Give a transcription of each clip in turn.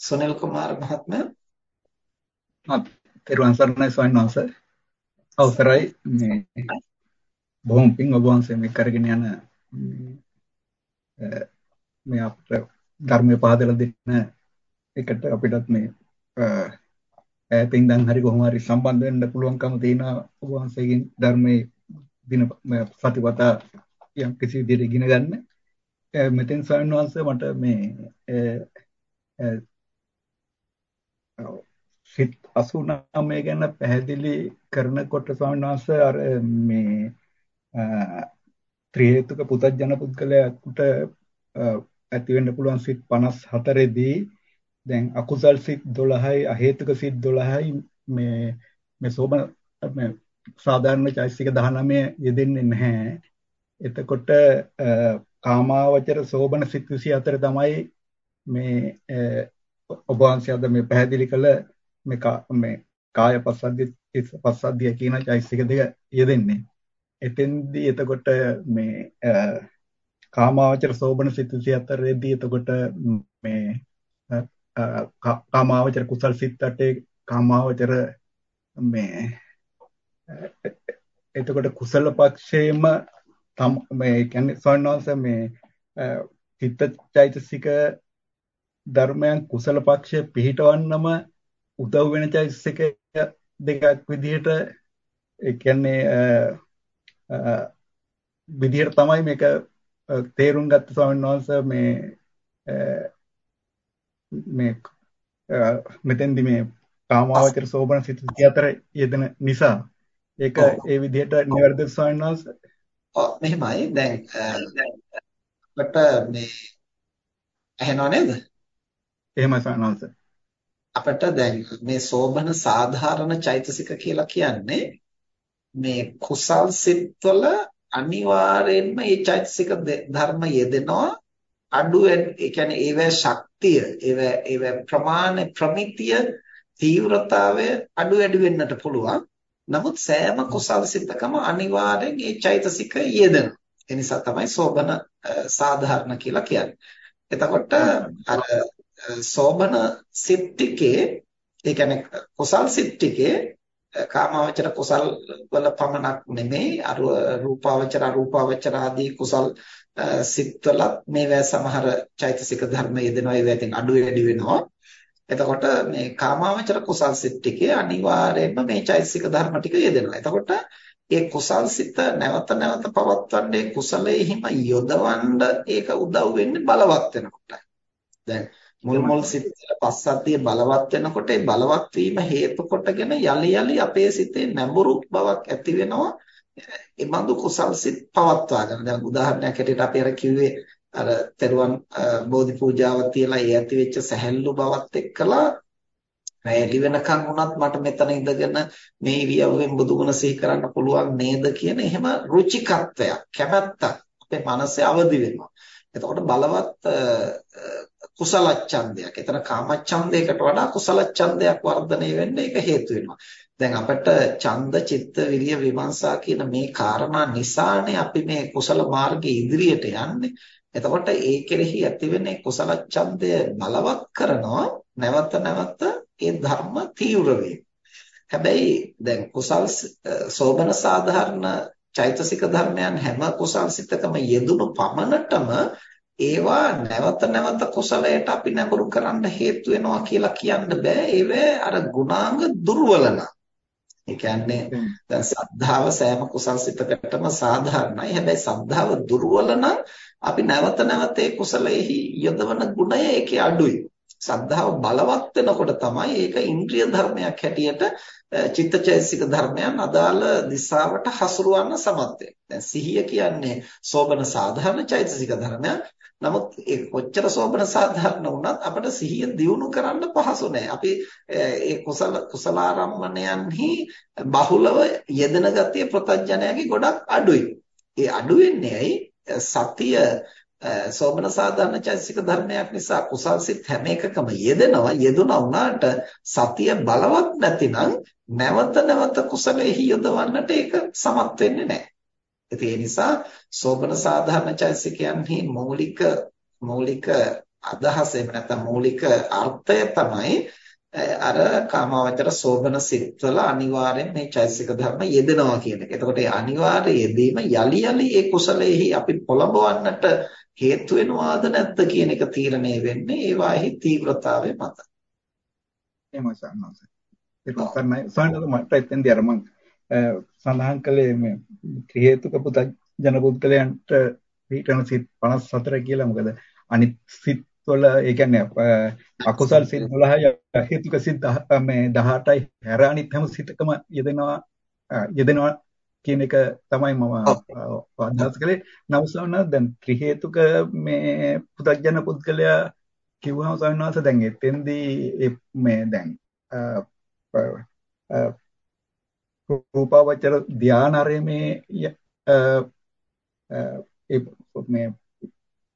සුනිල් කුමාර මහත්මයා. මත් පෙරවන් සරණයි ස්වාමීන් වහන්සේ. අවසරයි. මේ බොහොම පිං ඔබ වහන්සේ මේ කරගෙන යන මේ අපට ධර්මයේ පහදලා දෙන්න එකට අපිටත් මේ ඈතින් දැන් හරි කොහොම හරි සම්බන්ධ වෙන්න පුළුවන්කම තියෙනවා ඔබ වහන්සේගෙන් ධර්මයේ දින සතිපතා යම් කිසි විදිහට ඉගෙන ගන්න. මෙතෙන් ස්වාමීන් වහන්සේ මට මේ සිත් 89 ගැන පැහැදිලි කරනකොට ස්වාමීන් වහන්සේ අර මේ ත්‍රි හේතුක පුතඥ පුද්ගලයාට ඇති වෙන්න පුළුවන් සිත් 54 දී දැන් අකුසල් සිත් 12යි අහේතුක සිත් 12යි මේ මේ සෝබන මේ සාධාරණ චෛසික 19 යෙදෙන්නේ නැහැ. එතකොට කාමාවචර සෝබන සිත් 24 තමයි මේ ඔබ වහන්සේ අද මේ පැහැදිලි කළ මේ මේ කාය පස්සද්ධිය පස්සද්ධිය කියන චෛසික දෙක යෙදෙන්නේ. එතෙන්දී එතකොට මේ කාමාවචර සෝබන සිත් 34 දී එතකොට මේ කාමාවචර කුසල් සිත් 8 කාමාවචර මේ එතකොට කුසල පක්ෂයේම මේ කියන්නේ සොන්නෝස මේ චිත්ත චෛතසික ධර්මයන් කුසල පක්ෂයේ පිහිටවන්නම උදව් වෙන චෛතසික දෙකක් විදිහට ඒ කියන්නේ විදිහට තමයි මේක තේරුම් ගත්ත ස්වාමීන් වහන්සේ මේ මේ මෙතෙන්දි මේ කාමාවචර සෝබන සිත අතර යෙදෙන නිසා. ඒක ඒ විදිහට නිවැරදි ස්වාමීන් වහන්සේ? ඔව් මෙහෙමයි. දැන් අපිට මේ ඇහෙනව නේද එහෙමයි සනන්ත. අපිට දැන් මේ සෝබන සාධාරණ චෛතසික කියලා කියන්නේ මේ කුසල් සිත්වල අනිවාර්යෙන්ම මේ චෛතසික ධර්ම යෙදෙනවා. අඩු ඒ කියන්නේ ඒවැ ශක්තිය ඒවැ ඒවැ ප්‍රමාණ ප්‍රමිතිය තීව්‍රතාවය අඩු වැඩි වෙන්නට පුළුවන්. නමුත් සෑම කුසල් සිතකම අනිවාර්යෙන් මේ චෛතසික යෙදෙනවා. ඒ නිසා තමයි සෝබන සාධාරණ කියලා කියන්නේ. එතකොට අර සෝබන සිත් ටිකේ ඒ කියන්නේ කුසල් සිත් ටිකේ කාමාවචර කුසල් වල පමණක් නෙමෙයි අර රූපාවචර අරූපාවචර ආදී කුසල් සිත්වල මේවා සමහර චෛතසික ධර්ම යෙදෙනවා ඒවා ඉතින් අඩු වැඩි වෙනවා. එතකොට මේ කාමාවචර කුසල් සිත් ටිකේ අනිවාර්යයෙන්ම මේ චෛතසික ධර්ම ටික යෙදෙනවා. එතකොට ඒ කුසල් සිත නැවත නැවත පවත්වන්නේ කුසලයෙහිම යොදවන්න ඒක උදව් වෙන්නේ බලවත් වෙනකොටයි. දැන් මුල් මුල් සිතේ පස්සද්ධිය බලවත් වෙනකොට ඒ බලවත් වීම හේතු කොටගෙන යලි යලි අපේ සිතේ නැඹුරු බවක් ඇති වෙනවා ඒ බඳු කුසල් සිත් පවත්වා ගන්න. දැන් උදාහරණයක් හැටියට අපි අර කිව්වේ අර තෙරුවන් බෝධි පූජාව තියලා ඒ ඇති වෙච්ච සැහැල්ලු බවත් එක්කලා පැයලි වෙනකන් වුණත් මට මෙතන ඉඳගෙන මේ ඉරියව්වෙන් බුදුගුණ සිහි කරන්න පුළුවන් නේද කියන එහෙම රුචිකත්වයක් කැමැත්තක් අපේ මනසේ අවදි වෙනවා. එතකොට බලවත් කුසල ඡන්දයක්. එතන කාම ඡන්දයකට වඩා කුසල ඡන්දයක් වර්ධනය වෙන්න ඒක හේතු වෙනවා. දැන් අපිට ඡන්ද චිත්ත විරිය විමර්ශා කියන මේ කාරණා නිසානේ අපි මේ කුසල මාර්ගයේ ඉදිරියට යන්නේ. එතකොට ඒ කෙරෙහි ඇතිවෙන කුසල ඡන්දය බලවත් කරනවා නැවත නැවත ඒ ධර්ම තීව්‍ර හැබැයි දැන් කුසල් සෝබන සාධාරණ චෛතසික ධර්මයන් හැම කුසල් සිතකම යෙදුණු පමණටම ඒවා නැවත නැවත කුසලයට අපි නැඹුරු කරන්න හේතු වෙනවා කියලා කියන්න බෑ. ඒව අර ගුණාංග දුර්වල ඒ කියන්නේ දැන් සද්ධාව සෑම කුසල් සිතකටම සාධාරණයි. හැබැයි සද්ධාව දුර්වල නම් අපි නැවත නැවත ඒ කුසලයේහි යොදවන ගුණය ඒකේ අඩුයි සද්ධාව බලවත් වෙනකොට තමයි ඒක ඉන්ද්‍රිය ධර්මයක් හැටියට චිත්තචෛසික ධර්මයන් අදාළ දිශාවට හසුරවන්න සමත් දැන් සිහිය කියන්නේ සෝබන සාධාරණ චෛතසික ධර්මයක්. නමුත් ඒ කොච්චර සෝබන සාධාරණ වුණත් අපිට සිහිය දියුණු කරන්න පහසු නෑ. අපි ඒ කුසල කුසලාරම්මණයන්හි බහුලව යෙදෙන ගතිය ප්‍රත්‍යඥයාගේ ගොඩක් අඩුයි. ඒ අඩු වෙන්නේ ඇයි? සතිය සෝමන සාධාරණ චෛතසික ධර්මයක් නිසා කුසල් සිත් හැම එකකම යෙදෙනවා යෙදුණා වුණාට සතිය බලවත් නැතිනම් නැවත නැවත කුසලෙහි යොදවන්නට ඒක සමත් වෙන්නේ නැහැ. ඉතින් ඒ නිසා සෝමන සාධාරණ චෛතසිකයන්හි මූලික මූලික අදහස එහෙම නැත්නම් මූලික අර්ථය තමයි අර කාමාවචර සෝබන සිත්වල අනිවාර්යෙන් මේ චෛතසික ධර්ම යෙදෙනවා කියන එක. එතකොට ඒ අනිවාර්ය යෙදීම යලි යලි ඒ කුසලයේහි අපි පොළඹවන්නට හේතු වෙනවාද නැද්ද කියන එක තීරණය වෙන්නේ ඒවාෙහි තීව්‍රතාවය මත. එහෙමයි සන්නස. ඒක තමයි සන්නස මට එතෙන්දී අර මං සඳහන් කළේ මේ ත්‍රි හේතුක පුත ජන පුද්ගලයන්ට පිටන සිත් 54 කියලා මොකද අනිත් සිත් වල ඒ කියන්නේ අකුසල් සිත් 12යි හේතුක සිත් මේ 18යි හැර අනිත් හැම සිතකම යෙදෙනවා යෙදෙනවා කියන එක තමයි මම අදහස් කළේ. නවසවන දැන් ත්‍රි හේතුක මේ පුතග්ජන පුද්ගලයා කිව්වම සවිනාස දැන් එතෙන්දී මේ දැන් රූපාවචර ධානාරයේ මේ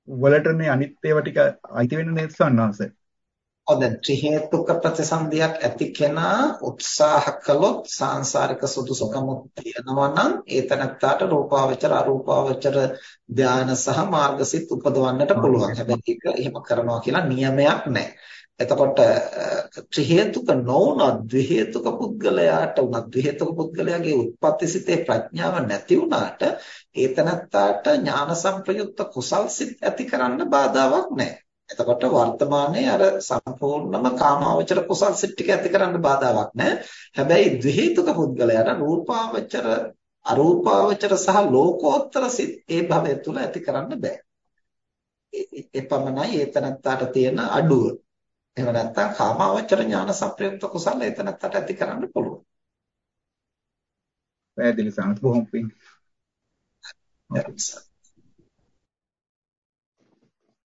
වලටනේ අනිත් ඒවා ටික අයිති වෙන්නේ? ඔව් දැන් ත්‍රි හේතුක ප්‍රතිසන්දියක් ඇති කෙනා උත්සාහ කළොත් සාංශාරික සුදුසුකමුත් තියෙනවා නම් ඒ තනත්තාට රූපාවචර අරූපාවචර ධාන සහ මාර්ගසිත උපදවන්නට පුළුවන්. හැබැයි ඒක එහෙම කරනවා කියලා නියමයක් නැහැ. එතකොට ත්‍රි හේතුක නොවුනත් ද්වි හේතුක පුද්ගලයාට උනත් ද්වි හේතුක පුද්ගලයාගේ උත්පත්තිසිතේ ප්‍රඥාව නැති වුණාට ඒතනත්තාට ඥාන සංප්‍රයුක්ත කුසල් සිත් ඇති කරන්න බාධාවක් නැහැ. එතකොට වර්තමානයේ අර සම්පූර්ණම කාමාවචර කුසල් සිත් ටික ඇති කරන්න බාධාවක් නැහැ. හැබැයි ද්වි හේතුක පුද්ගලයාට රූපාවචර අරූපාවචර සහ ලෝකෝත්තර සිත් ඒ භවය තුල ඇති කරන්න බෑ. ඒ පමණයි ඒතනත්තාට තියෙන අඩුව. එහෙම නැත්නම් කාමාවචර ඥාන සම්ප්‍රයුක්ත කුසල එතනත්තට ඇති කරන්න පුළුවන්. පැහැදිලි සාන්ත බොහොම පිං.